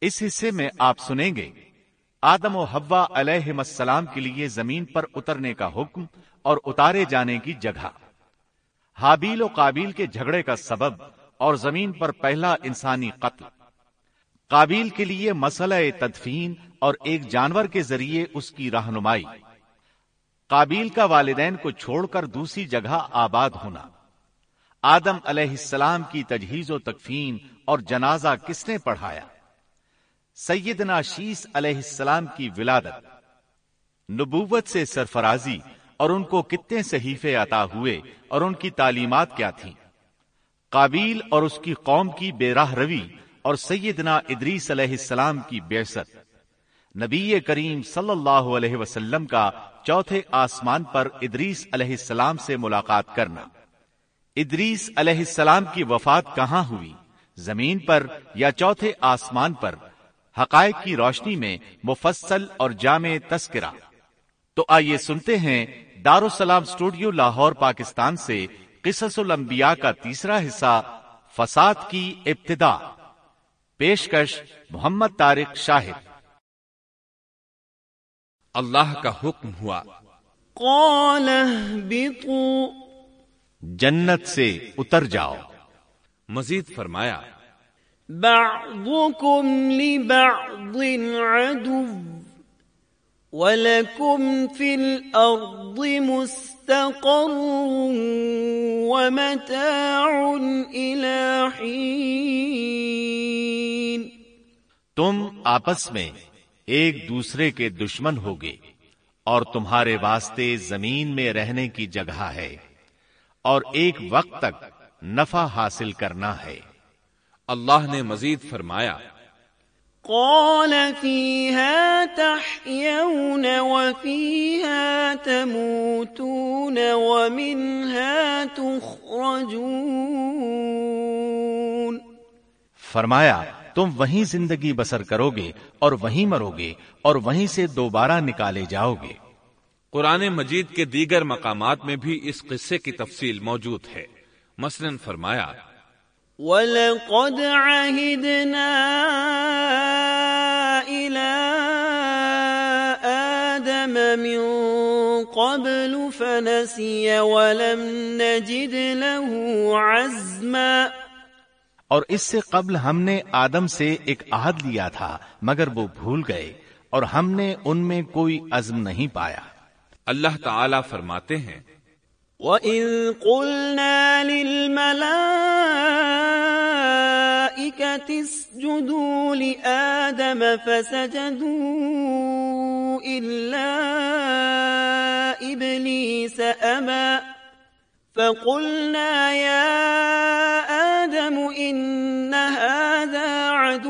اس حصے میں آپ سنیں گے، آدم و حوا علیہ السلام کے لیے زمین پر اترنے کا حکم اور اتارے جانے کی جگہ۔ حابیل و قابیل کے جھگڑے کا سبب اور زمین پر پہلا انسانی قتل۔ قابیل کے لیے مسئلہ تدفین اور ایک جانور کے ذریعے اس کی رہنمائی۔ قابیل کا والدین کو چھوڑ کر دوسری جگہ آباد ہونا۔ آدم علیہ السلام کی تجہیز و تکفین اور جنازہ کس نے پڑھایا؟ سیدنا شیس علیہ السلام کی ولادت۔ نبوت سے سرفرازی اور ان کو کتنے صحیفے عطا ہوئے اور ان کی تعلیمات کیا تھیں۔ قابیل اور اس کی قوم کی بے راہ روی اور سیدنا ادریس علیہ السلام کی بیست نبی کریم صلی اللہ علیہ وسلم کا چوتھے آسمان پر ادریس علیہ السلام سے ملاقات کرنا۔ ادریس علیہ السلام کی وفات کہاں ہوئی؟ زمین پر یا چوتھے آسمان پر؟ حقائق کی روشنی میں مفصل اور جامع تذکرہ۔ تو آئیے سنتے ہیں دارالسلام اسٹوڈیو لاہور پاکستان سے قصص الانبیاء کا تیسرا حصہ فساد کی ابتدا۔ پیشکش محمد طارق شاہد۔ اللہ کا حکم ہوا۔ قال جنت سے اتر جاؤ۔ مزید فرمایا بعضكم لبعض عدو ولكم في الأرض مستقر ومتاع إلى حين. تم آپس میں ایک دوسرے کے دشمن ہوگے اور تمہارے واسطے زمین میں رہنے کی جگہ ہے اور ایک وقت تک نفع حاصل کرنا ہے۔ اللہ نے مزید فرمایا۔ قال فيها تحيون وفيها تموتون ومنها تخرجون۔ فرمایا تم وہیں زندگی بسر کرو گے اور وہیں مرو گے اور وہیں سے دوبارہ نکالے جاؤ گے قرآن مجید کے دیگر مقامات میں بھی اس قصے کی تفصیل موجود ہے۔ مثلا فرمایا وَلَقَدْ عَهِدْنَا إِلَىٰ آدَمَ مِن قَبْلُ فَنَسِيَ وَلَمْ نَجِدْ لَهُ عَزْمًا اور اس سے قبل ہم نے آدم سے ایک عہد لیا تھا مگر وہ بھول گئے اور ہم نے ان میں کوئی عزم نہیں پایا۔ اللہ تعالی فرماتے ہیں وَإِذْ قُلْنَا لِلْمَلَائِكَةِ اسْجُدُوا لِآدَمَ فَسَجَدُوا إِلَّا إِبْلِيسَ أَبَى فَقُلْنَا يَا آدم إن هذا عدو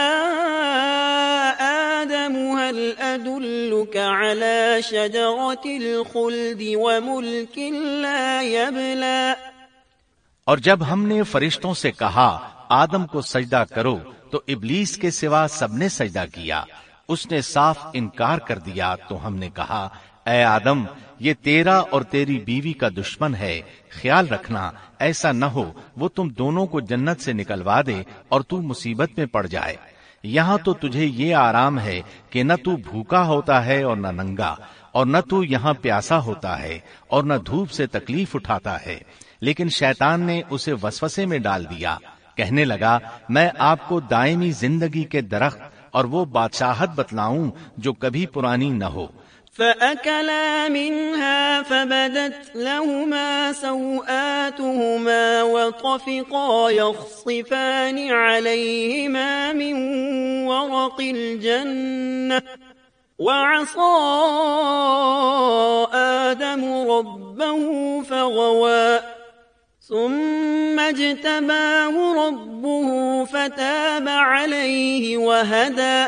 هل أدلك على شجرة الخلد وملك لا يبلى اور جب ہم نے فرشتوں سے کہا، آدم کو سجدہ کرو، تو ابلیس کے سوا سب نے سجدہ کیا۔ اس نے صاف انکار کر دیا، تو ہم نے کہا، اے آدم، یہ تیرا اور تیری بیوی کا دشمن ہے۔ خیال رکھنا، ایسا نہ ہو، وہ تم دونوں کو جنت سے نکلوا دے اور تو مصیبت میں پڑ جائے۔ یہاں تو تجھے یہ آرام ہے کہ نہ تو بھوکا ہوتا ہے اور نہ ننگا، اور نہ تو یہاں پیاسا ہوتا ہے اور نہ دھوپ سے تکلیف اٹھاتا ہے۔ لیکن شیطان نے اسے وسوسے میں ڈال دیا۔ کہنے لگا، میں آپ کو دائمی زندگی کے درخت اور وہ بادشاہت بتلاؤں جو کبھی پرانی نہ ہو۔ فأكلا منها فبدت لهما سوآتهما وطفقا يخصفان عليهما من ورق الجنة وعصى آدم ربه فغوى ثم اجتباه ربه فتاب عليه وهدى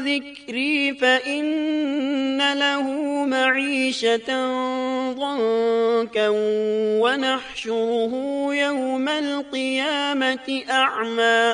ذكري فإن له معيشة ضنكا ونحشره يوم القيامة أعمى۔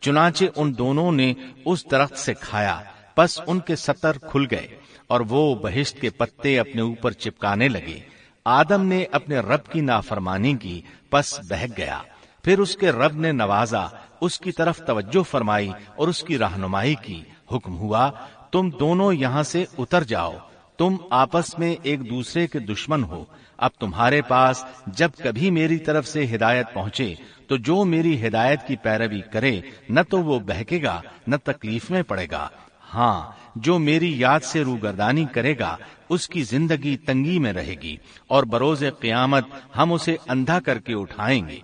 چنانچہ ان دونوں نے اس درخت سے کھایا، پس ان کے سطر کھل گئے اور وہ بہشت کے پتے اپنے اوپر چپکانے لگے۔ آدم نے اپنے رب کی نافرمانی کی، پس بہک گیا۔ پھر اس کے رب نے نوازا، اس کی طرف توجہ فرمائی اور اس کی رہنمائی کی۔ حکم ہوا، تم دونوں یہاں سے اتر جاؤ۔ تم آپس میں ایک دوسرے کے دشمن ہو۔ اب تمہارے پاس جب کبھی میری طرف سے ہدایت پہنچے، تو جو میری ہدایت کی پیروی کرے، نہ تو وہ بہکے گا، نہ تکلیف میں پڑے گا۔ ہاں جو میری یاد سے روگردانی کرے گا، اس کی زندگی تنگی میں رہے گی، اور بروز قیامت ہم اسے اندھا کر کے اٹھائیں گے۔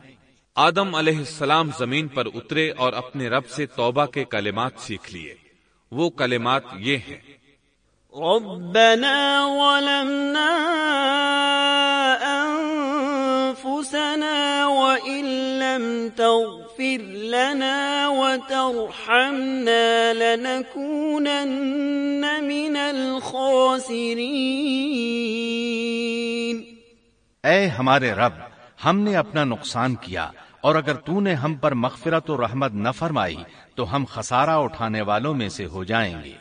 آدم علیہ السلام زمین پر اترے اور اپنے رب سے توبہ کے کلمات سیکھ لیے۔ وہ کلمات یہ ہیں۔ ربنا ظلمنا انفسنا وان لم تغفر لنا وترحمنا لنكونن من الخاسرين۔ اے ہمارے رب ہم نے اپنا نقصان کیا۔ اور اگر تو نے ہم پر مغفرت و رحمت نہ فرمائی، تو ہم خسارہ اٹھانے والوں میں سے ہو جائیں گے۔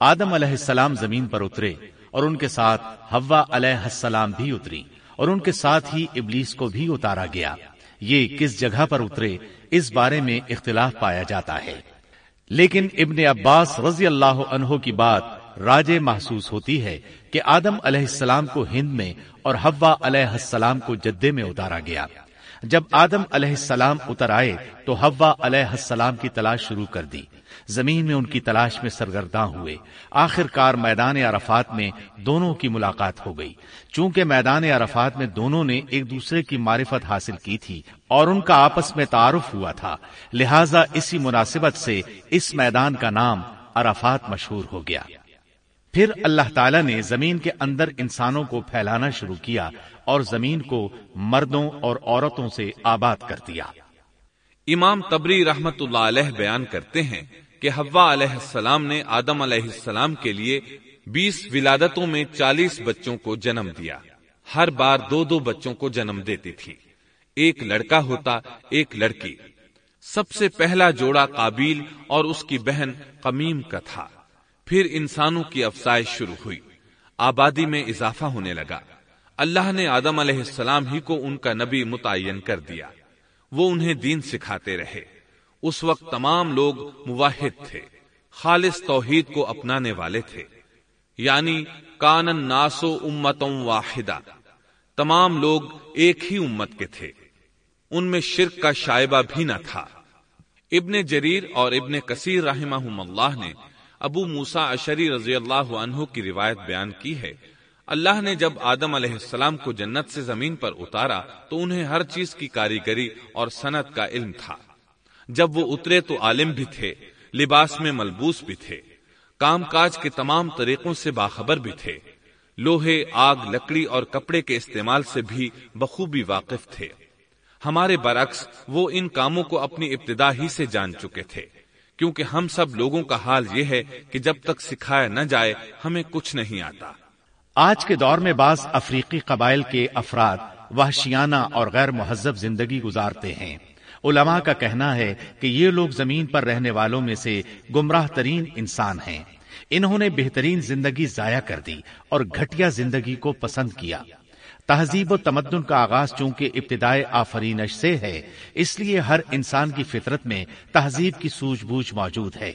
آدم علیہ السلام زمین پر اترے اور ان کے ساتھ ہوا علیہ السلام بھی اتری اور ان کے ساتھ ہی ابلیس کو بھی اتارا گیا۔ یہ کس جگہ پر اترے، اس بارے میں اختلاف پایا جاتا ہے۔ لیکن ابن عباس رضی اللہ عنہ کی بات راجے محسوس ہوتی ہے کہ آدم علیہ السلام کو ہند میں اور ہوا علیہ السلام کو جدے میں اتارا گیا۔ جب آدم علیہ السلام اتر آئے تو ہوا علیہ السلام کی تلاش شروع کر دی۔ زمین میں ان کی تلاش میں سرگرداں ہوئے۔ آخر کار میدان عرفات میں دونوں کی ملاقات ہو گئی۔ چونکہ میدان عرفات میں دونوں نے ایک دوسرے کی معرفت حاصل کی تھی اور ان کا آپس میں تعارف ہوا تھا، لہذا اسی مناسبت سے اس میدان کا نام عرفات مشہور ہو گیا۔ پھر اللہ تعالیٰ نے زمین کے اندر انسانوں کو پھیلانا شروع کیا اور زمین کو مردوں اور عورتوں سے آباد کر دیا۔ امام تبری رحمت اللہ علیہ بیان کرتے ہیں کہ حوا علیہ السلام نے آدم علیہ السلام کے لیے بیس ولادتوں میں چالیس بچوں کو جنم دیا۔ ہر بار دو دو بچوں کو جنم دیتی تھی۔ ایک لڑکا ہوتا، ایک لڑکی۔ سب سے پہلا جوڑا قابیل اور اس کی بہن قمیم کا تھا۔ پھر انسانوں کی افزائش شروع ہوئی۔ آبادی میں اضافہ ہونے لگا۔ اللہ نے آدم علیہ السلام ہی کو ان کا نبی متعین کر دیا۔ وہ انہیں دین سکھاتے رہے۔ اس وقت تمام لوگ مواحد تھے۔ خالص توحید کو اپنانے والے تھے۔ یعنی کانن ناسو امتوں واحدہ۔ تمام لوگ ایک ہی امت کے تھے۔ ان میں شرک کا شائبہ بھی نہ تھا۔ ابن جریر اور ابن کثیر رحمہ اللہ نے ابو موسا اشری رضی اللہ عنہ کی روایت بیان کی ہے۔ اللہ نے جب آدم علیہ السلام کو جنت سے زمین پر اتارا تو انہیں ہر چیز کی کاریگری اور صنعت کا علم تھا۔ جب وہ اترے تو عالم بھی تھے، لباس میں ملبوس بھی تھے، کام کاج کے تمام طریقوں سے باخبر بھی تھے۔ لوہے، آگ، لکڑی اور کپڑے کے استعمال سے بھی بخوبی واقف تھے۔ ہمارے برعکس، وہ ان کاموں کو اپنی ابتدا ہی سے جان چکے تھے۔ کیونکہ ہم سب لوگوں کا حال یہ ہے کہ جب تک سکھایا نہ جائے، ہمیں کچھ نہیں آتا۔ آج کے دور میں بعض افریقی قبائل کے افراد وحشیانہ اور غیر مہذب زندگی گزارتے ہیں۔ علماء کا کہنا ہے کہ یہ لوگ زمین پر رہنے والوں میں سے گمراہ ترین انسان ہیں۔ انہوں نے بہترین زندگی ضائع کر دی اور گھٹیا زندگی کو پسند کیا۔ تہذیب و تمدن کا آغاز چونکہ ابتدائے آفرینش سے ہے، اس لیے ہر انسان کی فطرت میں تہذیب کی سوجھ بوجھ موجود ہے۔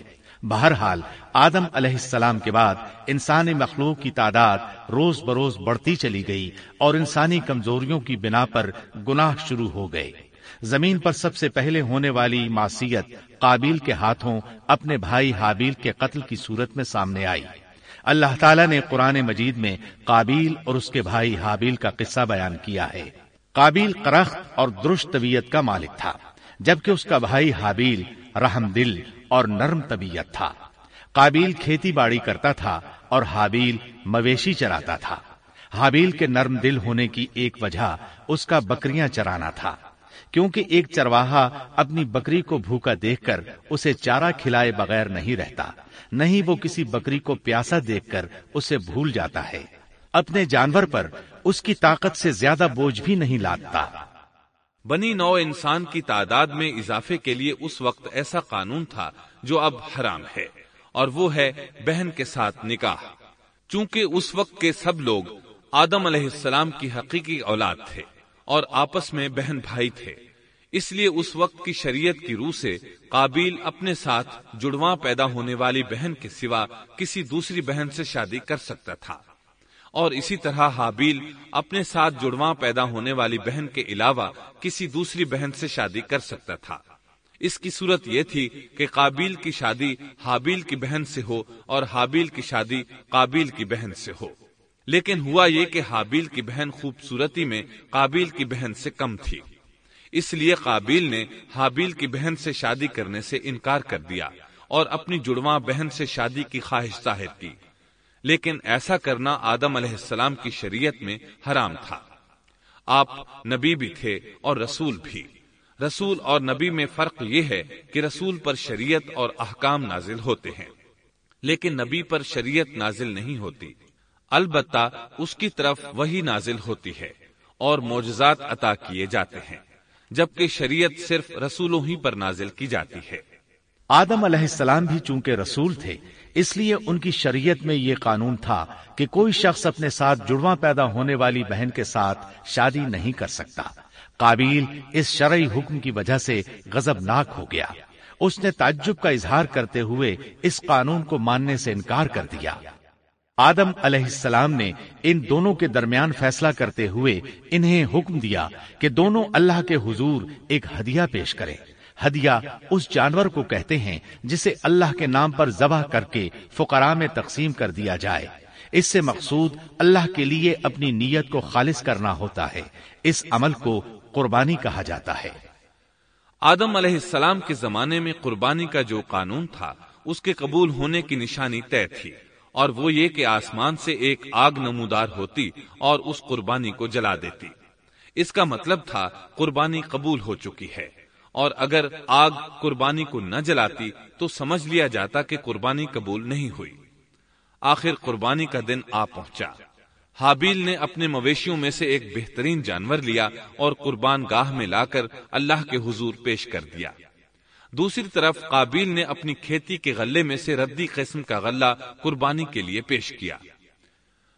بہرحال، آدم علیہ السلام کے بعد انسانی مخلوق کی تعداد روز بروز بڑھتی چلی گئی اور انسانی کمزوریوں کی بنا پر گناہ شروع ہو گئے۔ زمین پر سب سے پہلے ہونے والی معصیت قابیل کے ہاتھوں اپنے بھائی حابیل کے قتل کی صورت میں سامنے آئی۔ اللہ تعالیٰ نے قرآن مجید میں قابیل اور اس کے بھائی حابیل کا قصہ بیان کیا ہے۔ قابیل کرخت اور درست طبیعت کا مالک تھا، جبکہ اس کا بھائی حابیل رحم دل اور نرم طبیعت تھا۔ قابیل کھیتی باڑی کرتا تھا اور حابیل مویشی چراتا تھا۔ حابیل کے نرم دل ہونے کی ایک وجہ اس کا بکریاں چرانا تھا۔ کیونکہ ایک چرواہا اپنی بکری کو بھوکا دیکھ کر اسے چارہ کھلائے بغیر نہیں رہتا۔ نہیں وہ کسی بکری کو پیاسا دیکھ کر اسے بھول جاتا ہے۔ اپنے جانور پر اس کی طاقت سے زیادہ بوجھ بھی نہیں لادتا بنی نو انسان کی تعداد میں اضافے کے لیے اس وقت ایسا قانون تھا جو اب حرام ہے، اور وہ ہے بہن کے ساتھ نکاح۔ چونکہ اس وقت کے سب لوگ آدم علیہ السلام کی حقیقی اولاد تھے اور آپس میں بہن بھائی تھے۔ اس لیے اس وقت کی شریعت کی روح سے قابیل اپنے ساتھ جڑواں پیدا ہونے والی بہن کے سوا کسی دوسری بہن سے شادی کر سکتا تھا۔ اور اسی طرح حابیل اپنے ساتھ جڑواں پیدا ہونے والی بہن کے علاوہ کسی دوسری بہن سے شادی کر سکتا تھا۔ اس کی صورت یہ تھی کہ قابیل کی شادی حابیل کی بہن سے ہو اور حابیل کی شادی قابیل کی بہن سے ہو۔ لیکن ہوا یہ کہ حابیل کی بہن خوبصورتی میں قابیل کی بہن سے کم تھی۔ اس لیے قابیل نے حابیل کی بہن سے شادی کرنے سے انکار کر دیا اور اپنی جڑواں بہن سے شادی کی خواہش ظاہر کی۔ لیکن ایسا کرنا آدم علیہ السلام کی شریعت میں حرام تھا۔ آپ نبی بھی تھے اور رسول بھی۔ رسول اور نبی میں فرق یہ ہے کہ رسول پر شریعت اور احکام نازل ہوتے ہیں۔ لیکن نبی پر شریعت نازل نہیں ہوتی۔ البتہ اس کی طرف وہی نازل ہوتی ہے اور معجزات عطا کیے جاتے ہیں، جبکہ شریعت صرف رسولوں ہی پر نازل کی جاتی ہے۔ آدم علیہ السلام بھی چونکہ رسول تھے اس لیے ان کی شریعت میں یہ قانون تھا کہ کوئی شخص اپنے ساتھ جڑواں پیدا ہونے والی بہن کے ساتھ شادی نہیں کر سکتا۔ قابیل اس شرعی حکم کی وجہ سے غزب ناک ہو گیا۔ اس نے تعجب کا اظہار کرتے ہوئے اس قانون کو ماننے سے انکار کر دیا۔ آدم علیہ السلام نے ان دونوں کے درمیان فیصلہ کرتے ہوئے انہیں حکم دیا کہ دونوں اللہ کے حضور ایک ہدیہ پیش کریں۔ ہدیہ اس جانور کو کہتے ہیں جسے اللہ کے نام پر ذبح کر کے فقراء میں تقسیم کر دیا جائے۔ اس سے مقصود اللہ کے لیے اپنی نیت کو خالص کرنا ہوتا ہے۔ اس عمل کو قربانی کہا جاتا ہے۔ آدم علیہ السلام کے زمانے میں قربانی کا جو قانون تھا، اس کے قبول ہونے کی نشانی طے تھی۔ اور وہ یہ کہ آسمان سے ایک آگ نمودار ہوتی اور اس قربانی کو جلا دیتی۔ اس کا مطلب تھا، قربانی قبول ہو چکی ہے۔ اور اگر آگ قربانی کو نہ جلاتی تو سمجھ لیا جاتا کہ قربانی قبول نہیں ہوئی۔ آخر قربانی کا دن آ پہنچا۔ حابیل نے اپنے مویشیوں میں سے ایک بہترین جانور لیا اور قربان گاہ میں لا کر اللہ کے حضور پیش کر دیا۔ دوسری طرف قابیل نے اپنی کھیتی کے غلے میں سے ردی قسم کا غلہ قربانی کے لیے پیش کیا۔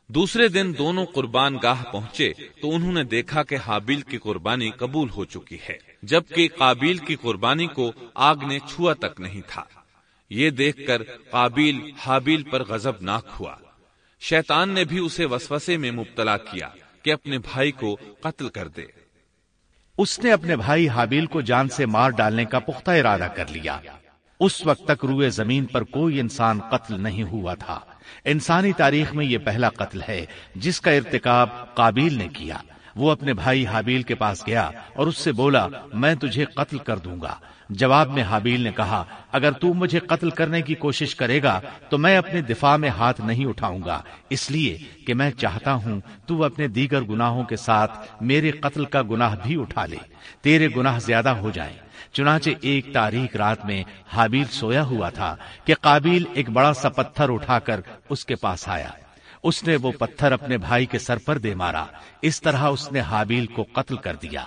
دوسرے دن دونوں قربان گاہ پہنچے تو انہوں نے دیکھا کہ حابیل کی قربانی قبول ہو چکی ہے، جبکہ قابیل کی قربانی کو آگ نے چھوا تک نہیں تھا۔ یہ دیکھ کر قابیل حابیل پر غزب ناک ہوا۔ شیطان نے بھی اسے وسوسے میں مبتلا کیا کہ اپنے بھائی کو قتل کر دے۔ اس نے اپنے بھائی حابیل کو جان سے مار ڈالنے کا پختہ ارادہ کر لیا۔ اس وقت تک روئے زمین پر کوئی انسان قتل نہیں ہوا تھا۔ انسانی تاریخ میں یہ پہلا قتل ہے، جس کا ارتکاب قابیل نے کیا۔ وہ اپنے بھائی حابیل کے پاس گیا اور اس سے بولا، میں تجھے قتل کر دوں گا۔ جواب میں حابیل نے کہا، اگر تو مجھے قتل کرنے کی کوشش کرے گا، تو میں اپنے دفاع میں ہاتھ نہیں اٹھاؤں گا۔ اس لیے کہ میں چاہتا ہوں تو اپنے دیگر گناہوں کے ساتھ میرے قتل کا گناہ بھی اٹھا لے۔ تیرے گناہ زیادہ ہو جائیں۔ چنانچہ ایک تاریخ رات میں حابیل سویا ہوا تھا کہ قابیل ایک بڑا سا پتھر اٹھا کر اس کے پاس آیا۔ اس نے وہ پتھر اپنے بھائی کے سر پر دے مارا۔ اس طرح اس نے حابیل کو قتل کر دیا۔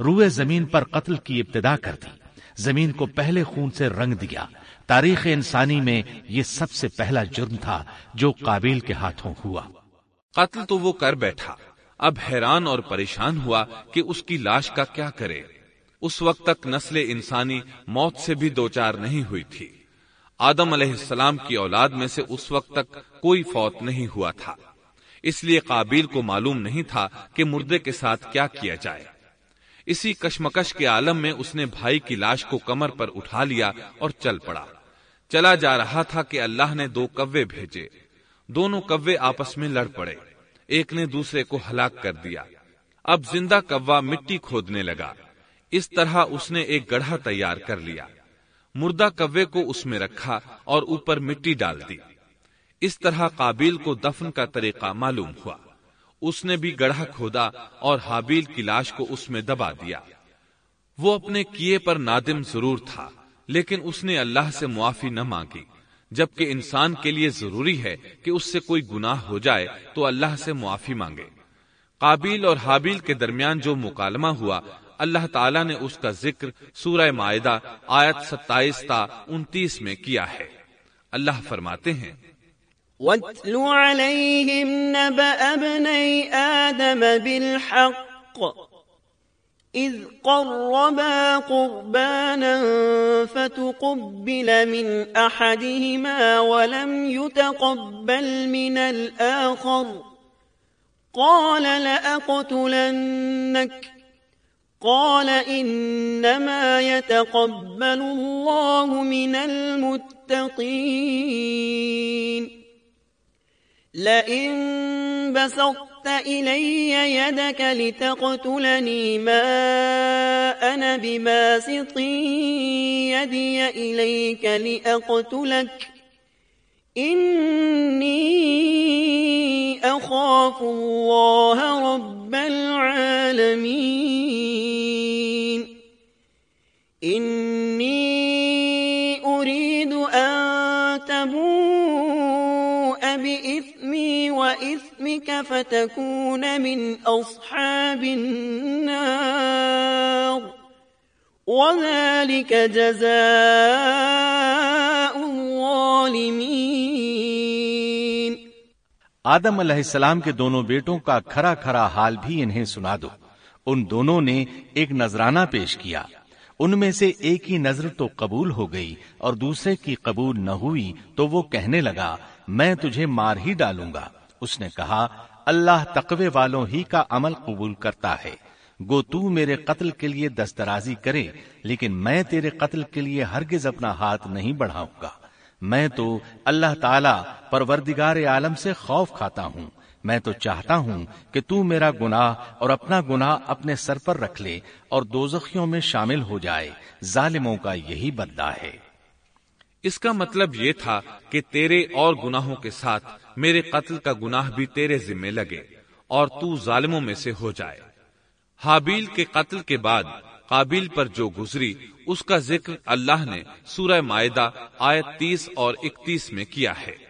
روئے زمین پر قتل کی ابتدا کر دی۔ زمین کو پہلے خون سے رنگ دیا۔ تاریخ انسانی میں یہ سب سے پہلا جرم تھا جو قابل کے ہاتھوں ہوا۔ قتل تو وہ کر بیٹھا۔ اب حیران اور پریشان ہوا کہ اس کی لاش کا کیا کرے۔ اس وقت تک نسل انسانی موت سے بھی دوچار نہیں ہوئی تھی۔ آدم علیہ السلام کی اولاد میں سے اس وقت تک کوئی فوت نہیں ہوا تھا۔ اس لیے قابل کو معلوم نہیں تھا کہ مردے کے ساتھ کیا کیا جائے۔ اسی کشمکش کے عالم میں اس نے بھائی کی لاش کو کمر پر اٹھا لیا اور چل پڑا۔ چلا جا رہا تھا کہ اللہ نے دو کوے بھیجے۔ دونوں کوے آپس میں لڑ پڑے۔ ایک نے دوسرے کو ہلاک کر دیا۔ اب زندہ کوا مٹی کھودنے لگا۔ اس طرح اس نے ایک گڑھا تیار کر لیا۔ مردہ کوے کو اس میں رکھا اور اوپر مٹی ڈال دی۔ اس طرح قابیل کو دفن کا طریقہ معلوم ہوا۔ اس نے بھی گڑھا کھودا اور حابیل کی لاش کو اس میں دبا دیا۔ وہ اپنے کیے پر نادم ضرور تھا، لیکن اس نے اللہ سے معافی نہ مانگی۔ جبکہ انسان کے لیے ضروری ہے کہ اس سے کوئی گناہ ہو جائے تو اللہ سے معافی مانگے۔ قابیل اور حابیل کے درمیان جو مکالمہ ہوا اللہ تعالیٰ نے اس کا ذکر سورہ معدہ آیت ستائیس تا انتیس میں کیا ہے۔ اللہ فرماتے ہیں۔ وَاتْلُ عَلَيْهِمْ نَبَأَ ابْنَيْ آدَمَ بِالْحَقِّ إِذْ قَرَّبَا قُرْبَانًا فَتُقُبِّلَ مِنْ أَحَدِهِمَا وَلَمْ يُتَقَبَّلْ مِنَ الْآخَرِ قال لأقتلنك قال إنما يتقبل الله من المتقين. لئن بسطت إلي يدك لتقتلني ما أنا بباسط يدي إليك لأقتلك. إني أخاف الله رب العالمين. إني أريد أن تبوء بإثمي وإثمك فتكون من أصحاب النار. وذلك جزاء الظالمين. آدم علیہ السلام کے دونوں بیٹوں کا کھرا کھرا حال بھی انہیں سنا دو۔ ان دونوں نے ایک نذرانہ پیش کیا۔ ان میں سے ایک ہی نظر تو قبول ہو گئی اور دوسرے کی قبول نہ ہوئی تو وہ کہنے لگا، میں تجھے مار ہی ڈالوں گا۔ اس نے کہا، اللہ تقوی والوں ہی کا عمل قبول کرتا ہے۔ گو تو میرے قتل کے لیے دسترازی کرے، لیکن میں تیرے قتل کے لیے ہرگز اپنا ہاتھ نہیں بڑھاؤں گا۔ میں تو اللہ تعالی پروردگار عالم سے خوف کھاتا ہوں۔ میں تو چاہتا ہوں کہ تو میرا گناہ اور اپنا گناہ اپنے سر پر رکھ لے اور دوزخیوں میں شامل ہو جائے۔ ظالموں کا یہی بدلہ ہے۔ اس کا مطلب یہ تھا کہ تیرے اور گناہوں کے ساتھ میرے قتل کا گناہ بھی تیرے ذمے لگے اور تو ظالموں میں سے ہو جائے۔ حابیل کے قتل کے بعد قابل پر جو گزری، اس کا ذکر اللہ نے سورہ معدہ آیت تیس اور اکتیس میں کیا ہے۔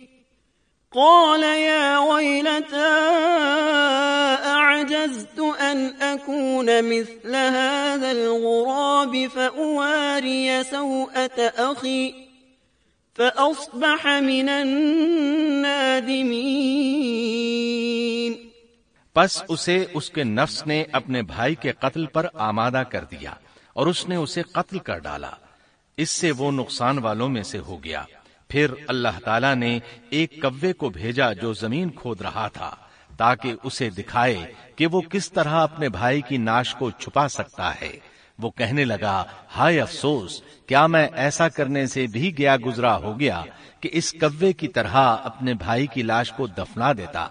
قال يا ويلتا أعجزت أن أكون مثل هذا الغراب فأواري سوءة أخي فأصبح من النادمين. پس اسے اس کے نفس نے اپنے بھائی کے قتل پر آمادہ کر دیا اور اس نے اسے قتل کر ڈالا۔ اس سے وہ نقصان والوں میں سے ہو گیا۔ پھر اللہ تعالی نے ایک کوے کو بھیجا جو زمین کھود رہا تھا، تاکہ اسے دکھائے کہ وہ کس طرح اپنے بھائی کی ناش کو چھپا سکتا ہے۔ وہ کہنے لگا، ہائے افسوس، کیا میں ایسا کرنے سے بھی گیا گزرا ہو گیا کہ اس کوے کی طرح اپنے بھائی کی لاش کو دفنا دیتا۔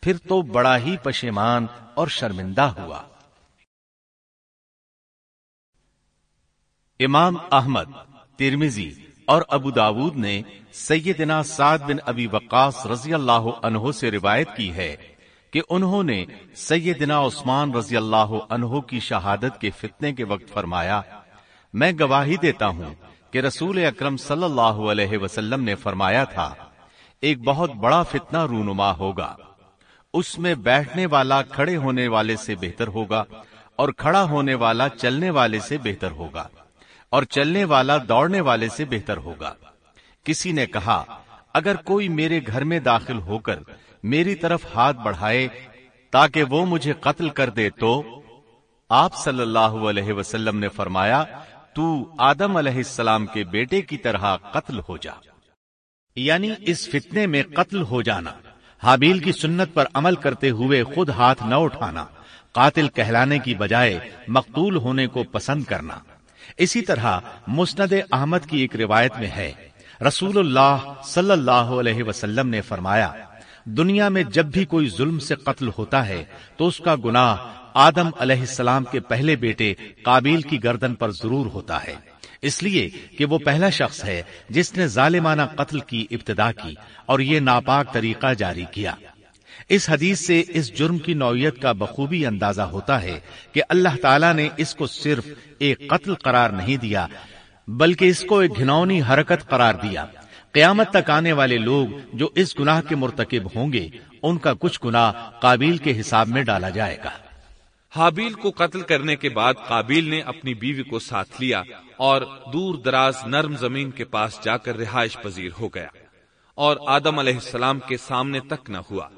پھر تو بڑا ہی پشیمان اور شرمندہ ہوا۔ امام احمد ترمیزی اور ابو داود نے سیدنا سعد بن ابی وقاص رضی اللہ عنہ سے روایت کی ہے کہ انہوں نے سیدنا عثمان رضی اللہ عنہ کی شہادت کے فتنے کے وقت فرمایا، میں گواہی دیتا ہوں کہ رسول اکرم صلی اللہ علیہ وسلم نے فرمایا تھا، ایک بہت بڑا فتنہ رونما ہوگا، اس میں بیٹھنے والا کھڑے ہونے والے سے بہتر ہوگا اور کھڑا ہونے والا چلنے والے سے بہتر ہوگا۔ اور چلنے والا دوڑنے والے سے بہتر ہوگا۔ کسی نے کہا، اگر کوئی میرے گھر میں داخل ہو کر میری طرف ہاتھ بڑھائے تاکہ وہ مجھے قتل کر دے تو آپ صلی اللہ علیہ وسلم نے فرمایا، تو آدم علیہ السلام کے بیٹے کی طرح قتل ہو جا۔ یعنی اس فتنے میں قتل ہو جانا، حابیل کی سنت پر عمل کرتے ہوئے خود ہاتھ نہ اٹھانا، قاتل کہلانے کی بجائے مقتول ہونے کو پسند کرنا۔ اسی طرح مسند احمد کی ایک روایت میں ہے، رسول اللہ صلی اللہ علیہ وسلم نے فرمایا، دنیا میں جب بھی کوئی ظلم سے قتل ہوتا ہے تو اس کا گناہ آدم علیہ السلام کے پہلے بیٹے قابیل کی گردن پر ضرور ہوتا ہے۔ اس لیے کہ وہ پہلا شخص ہے جس نے ظالمانہ قتل کی ابتدا کی اور یہ ناپاک طریقہ جاری کیا۔ اس حدیث سے اس جرم کی نوعیت کا بخوبی اندازہ ہوتا ہے کہ اللہ تعالیٰ نے اس کو صرف ایک قتل قرار نہیں دیا، بلکہ اس کو ایک گھنونی حرکت قرار دیا۔ قیامت تک آنے والے لوگ جو اس گناہ کے مرتکب ہوں گے، ان کا کچھ گناہ قابیل کے حساب میں ڈالا جائے گا۔ حابیل کو قتل کرنے کے بعد قابیل نے اپنی بیوی کو ساتھ لیا اور دور دراز نرم زمین کے پاس جا کر رہائش پذیر ہو گیا اور آدم علیہ السلام کے سامنے تک نہ ہوا۔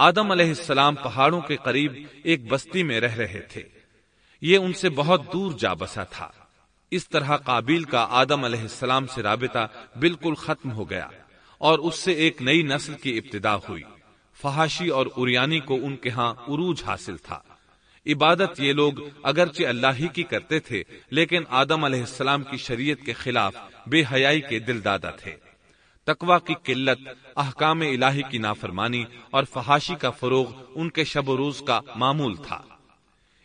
آدم علیہ السلام پہاڑوں کے قریب ایک بستی میں رہ رہے تھے۔ یہ ان سے بہت دور جا بسا تھا۔ اس طرح قابیل کا آدم علیہ السلام سے رابطہ بالکل ختم ہو گیا اور اس سے ایک نئی نسل کی ابتدا ہوئی۔ فحاشی اور اریانی کو ان کے ہاں عروج حاصل تھا۔ عبادت یہ لوگ اگرچہ اللہ ہی کی کرتے تھے، لیکن آدم علیہ السلام کی شریعت کے خلاف بے حیائی کے دل دادا تھے۔ تقوا کی قلت، احکام الہی کی نافرمانی اور فحاشی کا فروغ ان کے شب و روز کا معمول تھا۔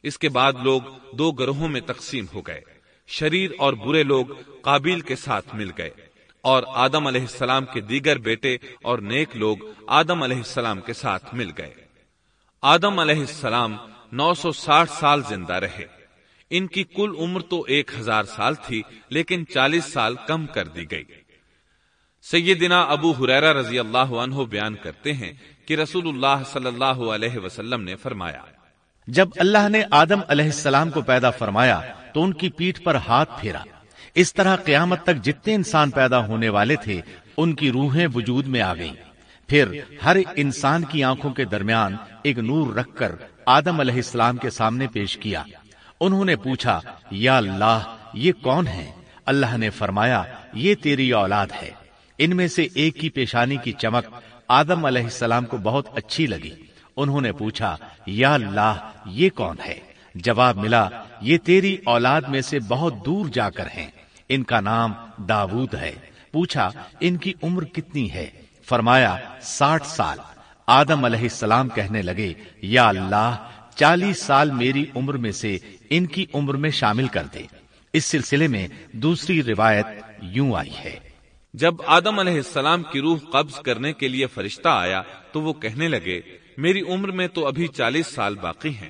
اس کے بعد لوگ دو گروہوں میں تقسیم ہو گئے۔ شریر اور برے لوگ قابیل کے ساتھ مل گئے۔ اور آدم علیہ السلام کے دیگر بیٹے اور نیک لوگ آدم علیہ السلام کے ساتھ مل گئے۔ آدم علیہ السلام نو سو ساٹھ سال زندہ رہے۔ ان کی کل عمر تو ایک ہزار سال تھی، لیکن چالیس سال کم کر دی گئی۔ سیدنا ابو حریرہ رضی اللہ عنہ بیان کرتے ہیں کہ رسول اللہ صلی اللہ علیہ وسلم نے فرمایا، جب اللہ نے آدم علیہ السلام کو پیدا فرمایا تو ان کی پیٹھ پر ہاتھ پھیرا۔ اس طرح قیامت تک جتنے انسان پیدا ہونے والے تھے، ان کی روحیں وجود میں آ گئیں۔ پھر ہر انسان کی آنکھوں کے درمیان ایک نور رکھ کر آدم علیہ السلام کے سامنے پیش کیا۔ انہوں نے پوچھا، یا اللہ، یہ کون ہے اللہ نے فرمایا، یہ تیری اولاد ہے۔ ان میں سے ایک کی پیشانی کی چمک آدم علیہ السلام کو بہت اچھی لگی۔ انہوں نے پوچھا، یا اللہ، یہ کون ہے؟ جواب ملا، یہ تیری اولاد میں سے بہت دور جا کر ہیں۔ ان کا نام داود ہے۔ پوچھا، ان کی عمر کتنی ہے؟ فرمایا، ساٹھ سال۔ آدم علیہ السلام کہنے لگے، یا اللہ، چالیس سال میری عمر میں سے ان کی عمر میں شامل کر دے۔ اس سلسلے میں دوسری روایت یوں آئی ہے۔ جب آدم علیہ السلام کی روح قبض کرنے کے لیے فرشتہ آیا تو وہ کہنے لگے، میری عمر میں تو ابھی چالیس سال باقی ہیں۔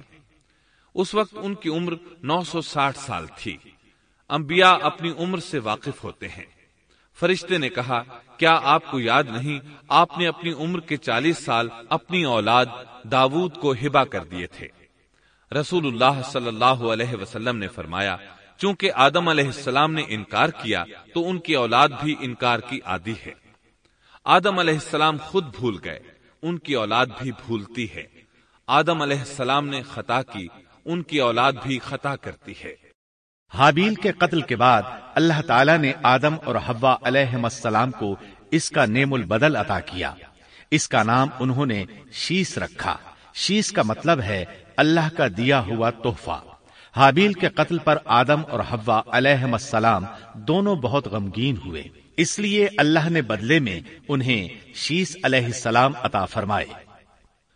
اس وقت ان کی عمر نو سو ساٹھ سال تھی۔ انبیاء اپنی عمر سے واقف ہوتے ہیں۔ فرشتے نے کہا، کیا آپ کو یاد نہیں، آپ نے اپنی عمر کے چالیس سال اپنی اولاد داود کو ہبا کر دیے تھے۔ رسول اللہ صلی اللہ علیہ وسلم نے فرمایا چونکہ آدم علیہ السلام نے انکار کیا تو ان کی اولاد بھی انکار کی عادی ہے۔ آدم علیہ السلام خود بھول گئے، ان کی اولاد بھی بھولتی ہے۔ آدم علیہ السلام نے خطا کی، ان کی اولاد بھی خطا کرتی ہے۔ حابیل کے قتل کے بعد اللہ تعالیٰ نے آدم اور حوا علیہ السلام کو اس کا نیم البدل عطا کیا۔ اس کا نام انہوں نے شیش رکھا۔ شیش کا مطلب ہے اللہ کا دیا ہوا تحفہ۔ حابیل کے قتل پر آدم اور حوا علیہ السلام دونوں بہت غمگین ہوئے۔ اس لیے اللہ نے بدلے میں انہیں شیش علیہ السلام عطا فرمائے۔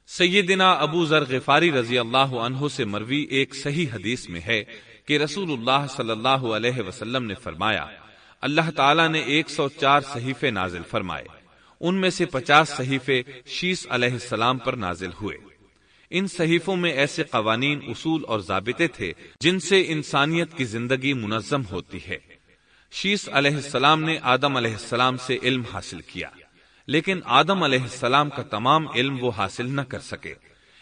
سیدنا ابو ذر غفاری رضی اللہ عنہ سے مروی ایک صحیح حدیث میں ہے کہ رسول اللہ صلی اللہ علیہ وسلم نے فرمایا، اللہ تعالیٰ نے ایک سو چار صحیفے نازل فرمائے۔ ان میں سے پچاس صحیفے شیس علیہ السلام پر نازل ہوئے۔ ان صحیفوں میں ایسے قوانین، اصول اور ضابطے تھے جن سے انسانیت کی زندگی منظم ہوتی ہے۔ شیس علیہ السلام نے آدم علیہ السلام سے علم حاصل کیا، لیکن آدم علیہ السلام کا تمام علم وہ حاصل نہ کر سکے۔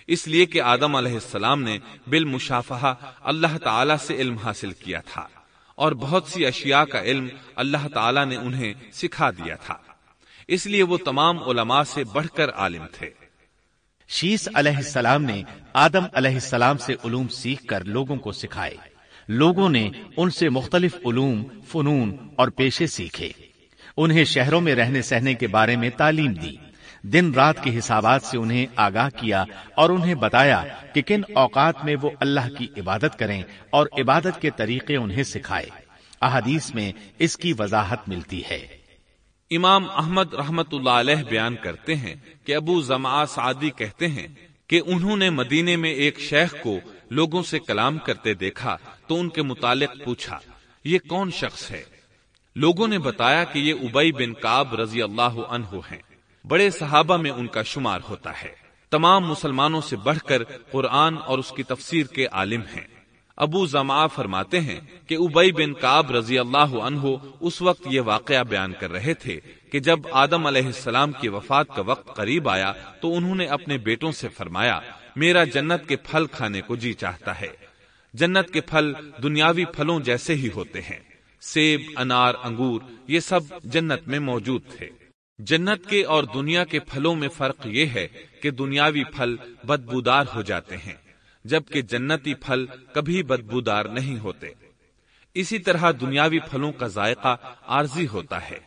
اس لیے کہ آدم علیہ السلام نے بالمشافہ اللہ تعالی سے علم حاصل کیا تھا، اور بہت سی اشیاء کا علم اللہ تعالی نے انہیں سکھا دیا تھا۔ اس لیے وہ تمام علماء سے بڑھ کر عالم تھے۔ شیس علیہ السلام نے آدم علیہ السلام سے علوم سیکھ کر لوگوں کو سکھائے۔ لوگوں نے ان سے مختلف علوم، فنون اور پیشے سیکھے۔ انہیں شہروں میں رہنے سہنے کے بارے میں تعلیم دی۔ دن رات کے حسابات سے انہیں آگاہ کیا اور انہیں بتایا کہ کن اوقات میں وہ اللہ کی عبادت کریں اور عبادت کے طریقے انہیں سکھائے۔ احادیث میں اس کی وضاحت ملتی ہے۔ امام احمد رحمت اللہ علیہ بیان کرتے ہیں کہ ابو زما سعدی کہتے ہیں کہ انہوں نے مدینے میں ایک شیخ کو لوگوں سے کلام کرتے دیکھا تو ان کے متعلق پوچھا، یہ کون شخص ہے؟ لوگوں نے بتایا کہ یہ ابئی بن کاب رضی اللہ عنہ ہیں۔ بڑے صحابہ میں ان کا شمار ہوتا ہے۔ تمام مسلمانوں سے بڑھ کر قرآن اور اس کی تفسیر کے عالم ہیں۔ ابو زما فرماتے ہیں کہ ابئی بن کاب رضی اللہ عنہ اس وقت یہ واقعہ بیان کر رہے تھے کہ جب آدم علیہ السلام کی وفات کا وقت قریب آیا تو انہوں نے اپنے بیٹوں سے فرمایا، میرا جنت کے پھل کھانے کو جی چاہتا ہے۔ جنت کے پھل دنیاوی پھلوں جیسے ہی ہوتے ہیں۔ سیب، انار، انگور، یہ سب جنت میں موجود تھے۔ جنت کے اور دنیا کے پھلوں میں فرق یہ ہے کہ دنیاوی پھل بدبودار ہو جاتے ہیں۔ جبکہ جنتی پھل کبھی بدبودار نہیں ہوتے۔ اسی طرح دنیاوی پھلوں کا ذائقہ عارضی ہوتا ہے،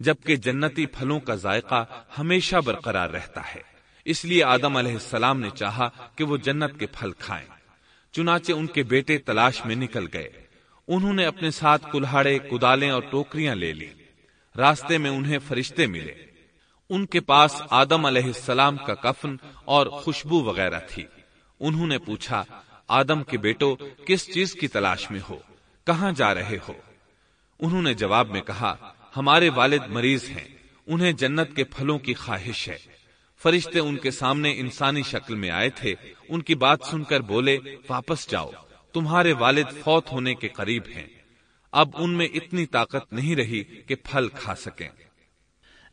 جبکہ جنتی پھلوں کا ذائقہ ہمیشہ برقرار رہتا ہے۔ اس لیے آدم علیہ السلام نے چاہا کہ وہ جنت کے پھل کھائیں۔ چنانچہ ان کے بیٹے تلاش میں نکل گئے۔ انہوں نے اپنے ساتھ کلاڑے کدالیں اور ٹوکریاں لے لی راستے میں انہیں فرشتے ملے۔ ان کے پاس آدم علیہ السلام کا کفن اور خوشبو وغیرہ تھی۔ انہوں نے پوچھا، آدم کے بیٹو، کس چیز کی تلاش میں ہو؟ کہاں جا رہے ہو؟ انہوں نے جواب میں کہا، ہمارے والد مریض ہیں، انہیں جنت کے پھلوں کی خواہش ہے۔ فرشتے ان کے سامنے انسانی شکل میں آئے تھے، ان کی بات سن کر بولے، واپس جاؤ، تمہارے والد فوت ہونے کے قریب ہیں۔ اب ان میں اتنی طاقت نہیں رہی کہ پھل کھا سکیں۔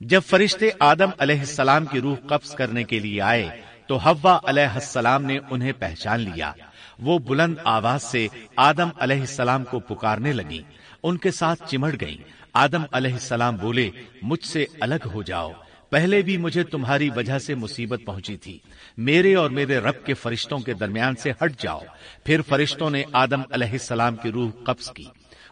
جب فرشتے آدم علیہ السلام کی روح قبض کرنے کے لیے آئے تو ہوا علیہ السلام نے انہیں پہچان لیا۔ وہ بلند آواز سے آدم علیہ السلام کو پکارنے لگی ان کے ساتھ چمٹ گئی آدم علیہ السلام بولے، مجھ سے الگ ہو جاؤ۔ پہلے بھی مجھے تمہاری وجہ سے مصیبت پہنچی تھی۔ میرے اور میرے رب کے فرشتوں کے درمیان سے ہٹ جاؤ۔ پھر فرشتوں نے آدم علیہ السلام کی روح قبض کی۔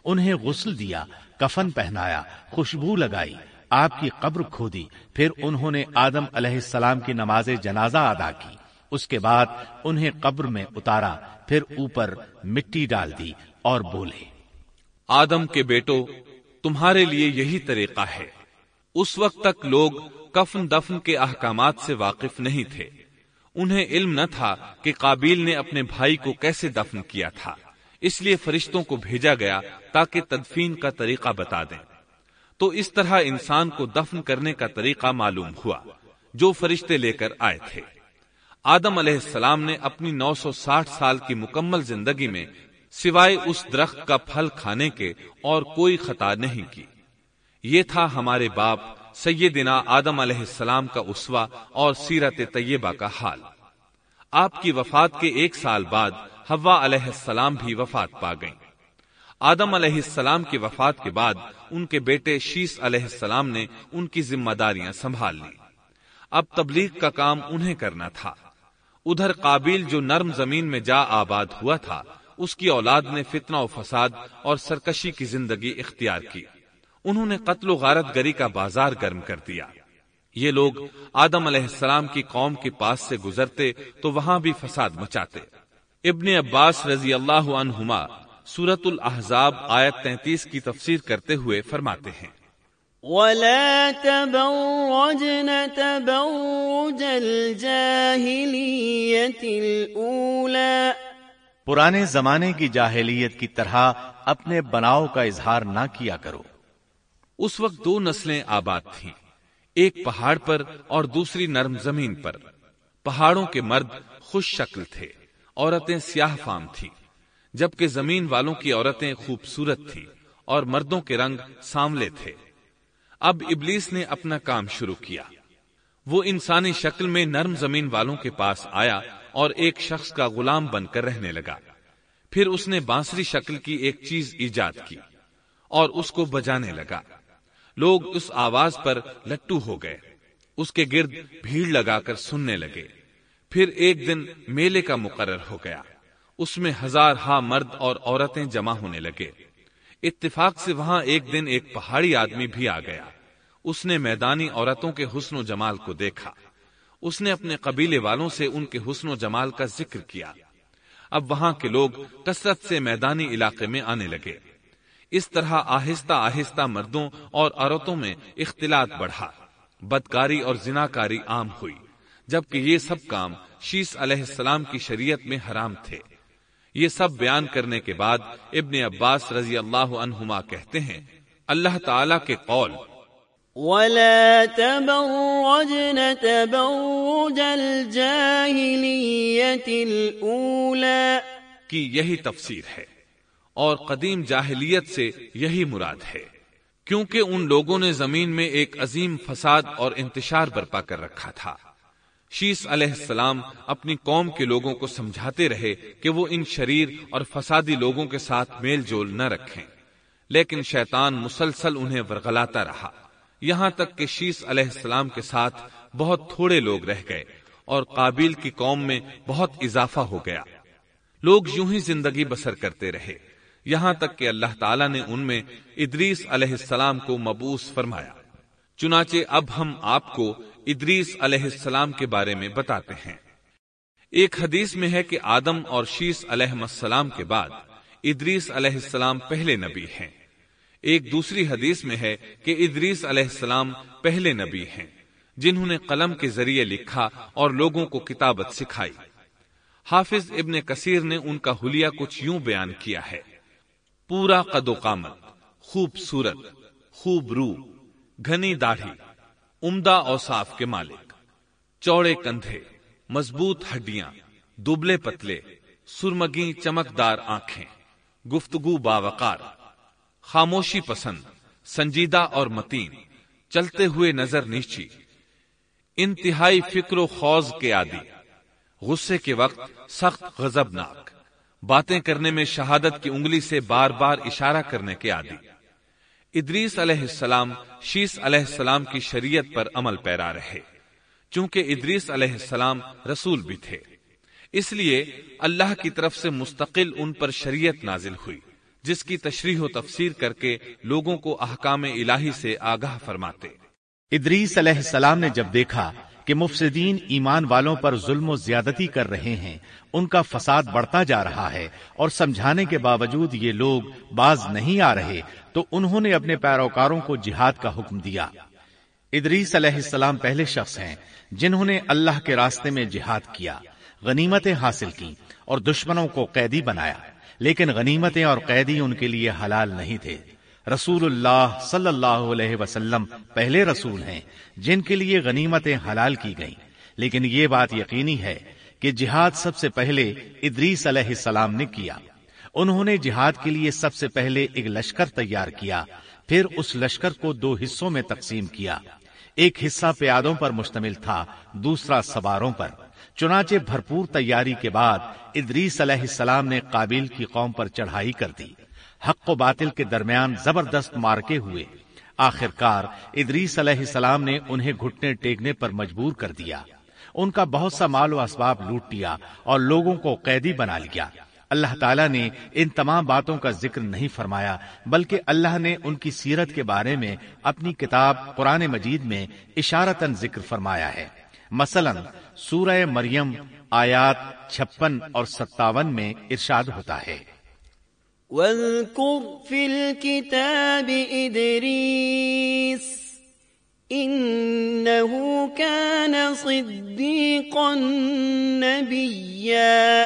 انہیں غسل دیا، کفن پہنایا، خوشبو لگائی۔ آپ کی قبر کھودی پھر انہوں نے آدم علیہ السلام کی نماز جنازہ ادا کی۔ اس کے بعد انہیں قبر میں اتارا، پھر اوپر مٹی ڈال دی اور بولے، آدم کے بیٹو، تمہارے لیے یہی طریقہ ہے۔ اس وقت تک لوگ کفن دفن کے احکامات سے واقف نہیں تھے۔ انہیں علم نہ تھا کہ قابیل نے اپنے بھائی کو کیسے دفن کیا تھا۔ اس لیے فرشتوں کو بھیجا گیا تاکہ تدفین کا طریقہ بتا دیں۔ تو اس طرح انسان کو دفن کرنے کا طریقہ معلوم ہوا، جو فرشتے لے کر آئے تھے۔ آدم علیہ السلام نے اپنی نو سو ساٹھ سال کی مکمل زندگی میں سوائے اس درخت کا پھل کھانے کے اور کوئی خطا نہیں کی۔ یہ تھا ہمارے باپ سیدنا آدم علیہ السلام کا اسوا اور سیرت طیبہ کا حال۔ آپ کی وفات کے ایک سال بعد ہوا علیہ السلام بھی وفات پا گئیں۔ آدم علیہ السلام کی وفات کے بعد ان کے بیٹے شیس علیہ السلام نے ان کی ذمہ داریاں سنبھال لی۔ اب تبلیغ کا کام انہیں کرنا تھا۔ ادھر قابل جو نرم زمین میں جا آباد ہوا تھا، اس کی اولاد نے فتنہ و فساد اور سرکشی کی زندگی اختیار کی۔ انہوں نے قتل و غارت گری کا بازار گرم کر دیا۔ یہ لوگ آدم علیہ السلام کی قوم کے پاس سے گزرتے تو وہاں بھی فساد مچاتے۔ ابن عباس رضی اللہ عنہما سورت الحضاب آیت تینتیس کی تفسیر کرتے ہوئے فرماتے ہیں۔ ولا تبرجن تبرج الجاهلية الأولى۔ پرانے زمانے کی جاہلیت کی طرح اپنے بناؤ کا اظہار نہ کیا کرو۔ اس وقت دو نسلیں آباد تھیں ایک پہاڑ پر اور دوسری نرم زمین پر۔ پہاڑوں کے مرد خوش شکل تھے عورتیں سیاہ فام تھیں۔ جبکہ زمین والوں کی عورتیں خوبصورت تھیں اور مردوں کے رنگ ساملے تھے۔ اب ابلیس نے اپنا کام شروع کیا۔ وہ انسانی شکل میں نرم زمین والوں کے پاس آیا اور ایک شخص کا غلام بن کر رہنے لگا۔ پھر اس نے بانسری شکل کی ایک چیز ایجاد کی اور اس کو بجانے لگا۔ لوگ اس آواز پر لٹو ہو گئے۔ اس کے گرد بھیڑ لگا کر سننے لگے۔ پھر ایک دن میلے کا مقرر ہو گیا۔ اس میں ہزار ہا مرد اور عورتیں جمع ہونے لگے۔ اتفاق سے وہاں ایک دن ایک پہاڑی آدمی بھی آ گیا۔ اس نے میدانی عورتوں کے حسن و جمال کو دیکھا۔ اس نے اپنے قبیلے والوں سے ان کے حسن و جمال کا ذکر کیا۔ اب وہاں کے لوگ کثرت سے میدانی علاقے میں آنے لگے۔ اس طرح آہستہ آہستہ مردوں اور عورتوں میں اختلاط بڑھا۔ بدکاری اور زناکاری عام ہوئی۔ جبکہ یہ سب کام شیس علیہ السلام کی شریعت میں حرام تھے۔ یہ سب بیان کرنے کے بعد ابن عباس رضی اللہ عنہما کہتے ہیں اللہ تعالی کے قول۔ ولا تبرجن تبرج الجاهلية الأولى۔ کی یہی تفسیر ہے۔ اور قدیم جاہلیت سے یہی مراد ہے۔ کیونکہ ان لوگوں نے زمین میں ایک عظیم فساد اور انتشار برپا کر رکھا تھا۔ شیس علیہ السلام اپنی قوم کے لوگوں کو سمجھاتے رہے کہ وہ ان شریر اور فسادی لوگوں کے ساتھ میل جول نہ رکھیں۔ لیکن شیطان مسلسل انہیں ورغلاتا رہا۔ یہاں تک کہ شیس علیہ السلام کے ساتھ بہت تھوڑے لوگ رہ گئے اور قابل کی قوم میں بہت اضافہ ہو گیا۔ لوگ یوں ہی زندگی بسر کرتے رہے۔ یہاں تک کہ اللہ تعالیٰ نے ان میں ادریس علیہ السلام کو مبوس فرمایا۔ چنانچہ اب ہم آپ کو ادریس علیہ السلام کے بارے میں بتاتے ہیں۔ ایک حدیث میں ہے کہ آدم اور شیس علیہ السلام کے بعد ادریس علیہ السلام پہلے نبی ہیں۔ ایک دوسری حدیث میں ہے کہ ادریس علیہ السلام پہلے نبی ہیں، جنہوں نے قلم کے ذریعے لکھا اور لوگوں کو کتابت سکھائی۔ حافظ ابن کثیر نے ان کا حلیہ کچھ یوں بیان کیا ہے۔ پورا قد و قامت، خوبصورت، خوب رو، گھنی داڑھی۔ عمدہ اوصاف کے مالک۔ چوڑے کندھے، مضبوط ہڈیاں، دبلے پتلے، سرمگی چمکدار آنکھیں، گفتگو باوقار، خاموشی پسند، سنجیدہ اور متین، چلتے ہوئے نظر نیچی، انتہائی فکر و خوض کے عادی۔ غصے کے وقت سخت غزبناک باتیں کرنے میں شہادت کی انگلی سے بار بار اشارہ کرنے کے عادی۔ ادریس علیہ السلام شیس علیہ السلام کی شریعت پر عمل پیرا رہے، چونکہ ادریس علیہ السلام رسول بھی تھے۔ اس لیے اللہ کی طرف سے مستقل ان پر شریعت نازل ہوئی، جس کی تشریح و تفسیر کر کے لوگوں کو احکام الہی سے آگاہ فرماتے۔ ادریس علیہ السلام نے جب دیکھا کہ مفسدین ایمان والوں پر ظلم و زیادتی کر رہے ہیں۔ ان کا فساد بڑھتا جا رہا ہے اور سمجھانے کے باوجود یہ لوگ باز نہیں آ رہے، تو انہوں نے اپنے پیروکاروں کو جہاد کا حکم دیا۔ ادریس علیہ السلام پہلے شخص ہیں جنہوں نے اللہ کے راستے میں جہاد کیا، غنیمتیں حاصل کی اور دشمنوں کو قیدی بنایا۔ لیکن غنیمتیں اور قیدی ان کے لیے حلال نہیں تھے۔ رسول اللہ صلی اللہ علیہ وسلم پہلے رسول ہیں، جن کے لیے غنیمتیں حلال کی گئیں۔ لیکن یہ بات یقینی ہے کہ جہاد سب سے پہلے ادریس علیہ السلام نے کیا۔ انہوں نے جہاد کے لیے سب سے پہلے ایک لشکر تیار کیا، پھر اس لشکر کو دو حصوں میں تقسیم کیا۔ ایک حصہ پیادوں پر مشتمل تھا، دوسرا سواروں پر۔ چنانچہ بھرپور تیاری کے بعد ادریس علیہ السلام نے قابل کی قوم پر چڑھائی کر دی۔ حق و باطل کے درمیان زبردست مارکے ہوئے۔ آخر کار ادریس علیہ السلام نے انہیں گھٹنے ٹیکنے پر مجبور کر دیا۔ ان کا بہت سا مال و اسباب لوٹ لیا اور لوگوں کو قیدی بنا لیا۔ اللہ تعالیٰ نے ان تمام باتوں کا ذکر نہیں فرمایا، بلکہ اللہ نے ان کی سیرت کے بارے میں اپنی کتاب قرآن مجید میں اشارتاً ذکر فرمایا ہے۔ مثلا، سورہ مریم آیات چھپن اور ستاون میں ارشاد ہوتا ہے۔ واذكر في الكتاب إدريس إنه كان صديقا نبيا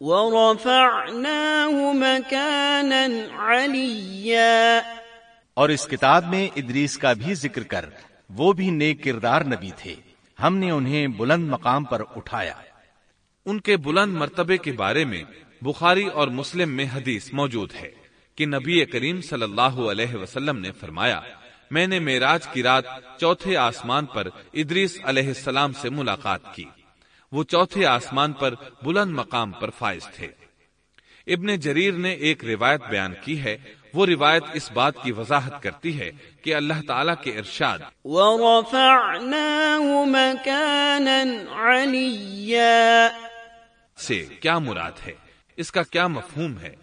ورفعناه مكانا عليا اور اس کتاب میں ادریس کا بھی ذکر کر وہ بھی نیک کردار نبی تھے۔ ہم نے انہیں بلند مقام پر اٹھایا۔ ان کے بلند مرتبے کے بارے میں بخاری اور مسلم میں حدیث موجود ہے کہ نبی کریم صلی اللہ علیہ وسلم نے فرمایا میں نے میراج کی رات چوتھے آسمان پر ادریس علیہ السلام سے ملاقات کی۔ وہ چوتھے آسمان پر بلند مقام پر فائز تھے۔ ابن جریر نے ایک روایت بیان کی ہے۔ وہ روایت اس بات کی وضاحت کرتی ہے کہ اللہ تعالیٰ کے ارشاد ورفعناه مكانا عليا۔ سے کیا مراد ہے؟ اس کا کیا مفہوم ہے؟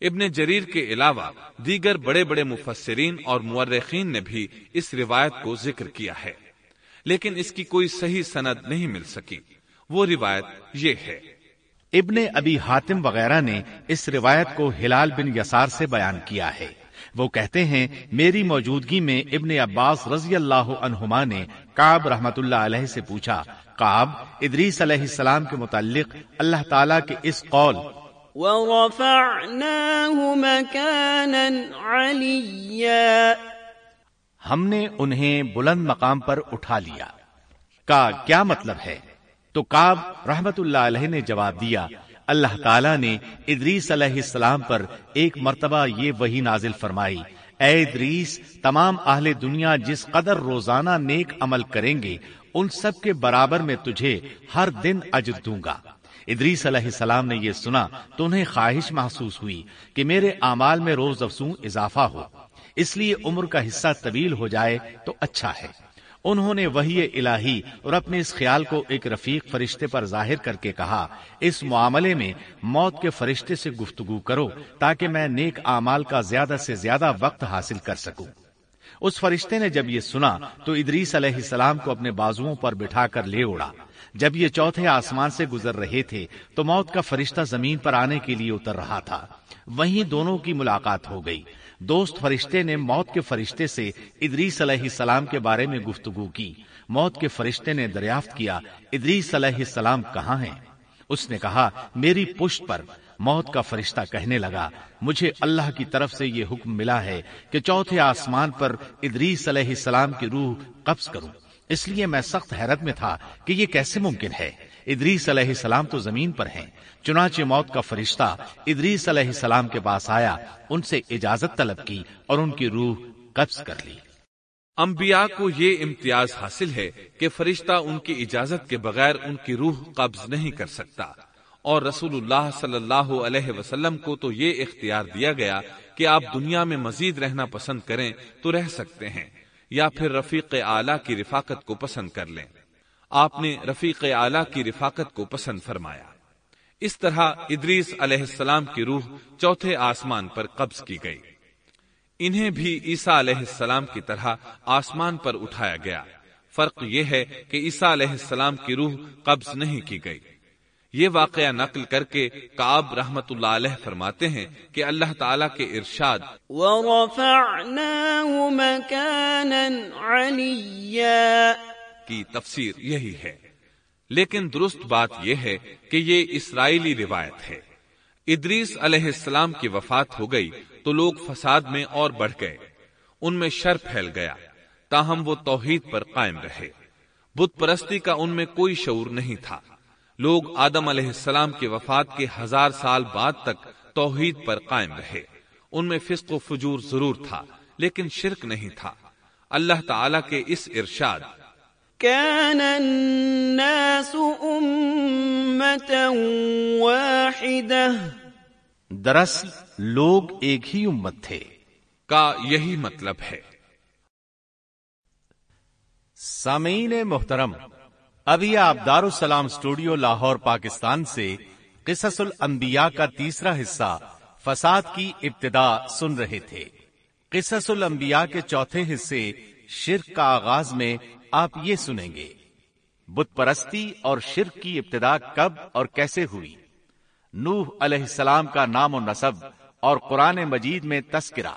ابن جریر کے علاوہ دیگر بڑے بڑے مفسرین اور مورخین نے بھی اس روایت کو ذکر کیا ہے۔ لیکن اس کی کوئی صحیح سند نہیں مل سکی۔ وہ روایت یہ ہے۔ ابن ابی حاتم وغیرہ نے اس روایت کو ہلال بن یسار سے بیان کیا ہے۔ وہ کہتے ہیں، میری موجودگی میں ابن عباس رضی اللہ عنہما نے کاب رحمت اللہ علیہ سے پوچھا کاب ادریس علیہ السلام کے متعلق اللہ تعالیٰ کے اس قول ورفعناه مكانا عليا ہم نے انہیں بلند مقام پر اٹھا لیا۔ کا کیا مطلب ہے؟ تو کاب رحمت اللہ علیہ نے جواب دیا، اللہ تعالیٰ نے ادریس علیہ السلام پر ایک مرتبہ یہ وہی نازل فرمائی، اے ادریس، تمام اہل دنیا جس قدر روزانہ نیک عمل کریں گے، ان سب کے برابر میں تجھے ہر دن اجر دوں گا۔ ادریس علیہ السلام نے یہ سنا تو انہیں خواہش محسوس ہوئی کہ میرے اعمال میں روز افسوں اضافہ ہو۔ اس لیے عمر کا حصہ طویل ہو جائے تو اچھا ہے۔ انہوں نے وہی الہی اور اپنے اس خیال کو ایک رفیق فرشتے پر ظاہر کر کے کہا، اس معاملے میں موت کے فرشتے سے گفتگو کرو تاکہ میں نیک اعمال کا زیادہ سے زیادہ وقت حاصل کر سکوں۔ اس فرشتے نے جب یہ سنا تو ادریس علیہ السلام کو اپنے بازوؤں پر بٹھا کر لے اڑا جب یہ چوتھے آسمان سے گزر رہے تھے تو موت کا فرشتہ زمین پر آنے کے لیے اتر رہا تھا۔ وہیں دونوں کی ملاقات ہو گئی۔ دوست فرشتے نے موت کے فرشتے سے ادریس علیہ السلام کے بارے میں گفتگو کی۔ موت کے فرشتے نے دریافت کیا، ادریس علیہ السلام کہاں ہیں؟ اس نے کہا، میری پشت پر۔ موت کا فرشتہ کہنے لگا، مجھے اللہ کی طرف سے یہ حکم ملا ہے کہ چوتھے آسمان پر ادریس علیہ السلام کی روح قبض کروں۔ اس لیے میں سخت حیرت میں تھا کہ یہ کیسے ممکن ہے؟ ادریس علیہ السلام تو زمین پر ہیں۔ چنانچہ موت کا فرشتہ ادریس علیہ السلام کے پاس آیا، ان سے اجازت طلب کی اور ان کی روح قبض کر لی۔ انبیاء کو یہ امتیاز حاصل ہے کہ فرشتہ ان کی اجازت کے بغیر ان کی روح قبض نہیں کر سکتا۔ اور رسول اللہ صلی اللہ علیہ وسلم کو تو یہ اختیار دیا گیا کہ آپ دنیا میں مزید رہنا پسند کریں تو رہ سکتے ہیں، یا پھر رفیق اعلی کی رفاقت کو پسند کر لیں۔ آپ نے رفیق اعلی کی رفاقت کو پسند فرمایا۔ اس طرح ادریس علیہ السلام کی روح چوتھے آسمان پر قبض کی گئی۔ انہیں بھی عیسیٰ علیہ السلام کی طرح آسمان پر اٹھایا گیا۔ فرق یہ ہے کہ عیسیٰ علیہ السلام کی روح قبض نہیں کی گئی۔ یہ واقعہ نقل کر کے کاب رحمت اللہ علیہ فرماتے ہیں کہ اللہ تعالیٰ کے ارشاد کی تفسیر یہی ہے۔ لیکن درست بات یہ ہے کہ یہ اسرائیلی روایت ہے۔ ادریس علیہ السلام کی وفات ہو گئی تو لوگ فساد میں اور بڑھ گئے۔ ان میں شر پھیل گیا۔ تاہم وہ توحید پر قائم رہے۔ بت پرستی کا ان میں کوئی شعور نہیں تھا۔ لوگ آدم علیہ السلام کے وفات کے ہزار سال بعد تک توحید پر قائم رہے۔ ان میں فسق و فجور ضرور تھا لیکن شرک نہیں تھا۔ اللہ تعالی کے اس ارشاد كان الناس دراصل لوگ ایک ہی امت تھے۔ کا یہی مطلب ہے۔ سامعین محترم ابھی آپ دار السلام اسٹوڈیو لاہور پاکستان سے قصص الانبیاء کا تیسرا حصہ فساد کی ابتدا سن رہے تھے۔ قصص الانبیاء کے چوتھے حصے شرک کا آغاز میں آپ یہ سنیں گے۔ بت پرستی اور شرک کی ابتدا کب اور کیسے ہوئی؟ نوح علیہ السلام کا نام و نصب اور قرآن مجید میں تذکرہ۔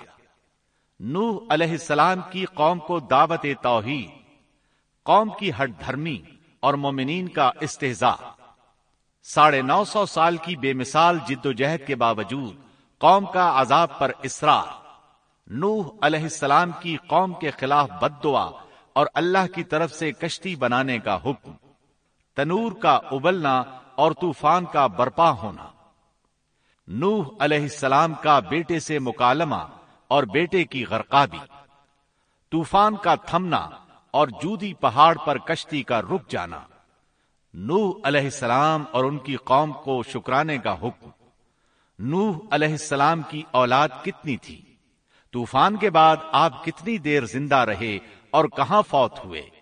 نوح علیہ السلام کی قوم کو دعوت توحید۔ قوم کی ہٹ دھرمی۔ اور مومنین کا استحضاء ساڑھے نو سو سال کی بے مثال جد و جہد کے باوجود قوم کا عذاب پر اسرار نوح علیہ السلام کی قوم کے خلاف بد دعا اور اللہ کی طرف سے کشتی بنانے کا حکم۔ تنور کا ابلنا اور طوفان کا برپا ہونا۔ نوح علیہ السلام کا بیٹے سے مکالمہ اور بیٹے کی غرقابی۔ طوفان کا تھمنا اور جودی پہاڑ پر کشتی کا رک جانا۔ نوح علیہ السلام اور ان کی قوم کو شکرانے کا حکم۔ نوح علیہ السلام کی اولاد کتنی تھی؟ طوفان کے بعد آپ کتنی دیر زندہ رہے اور کہاں فوت ہوئے؟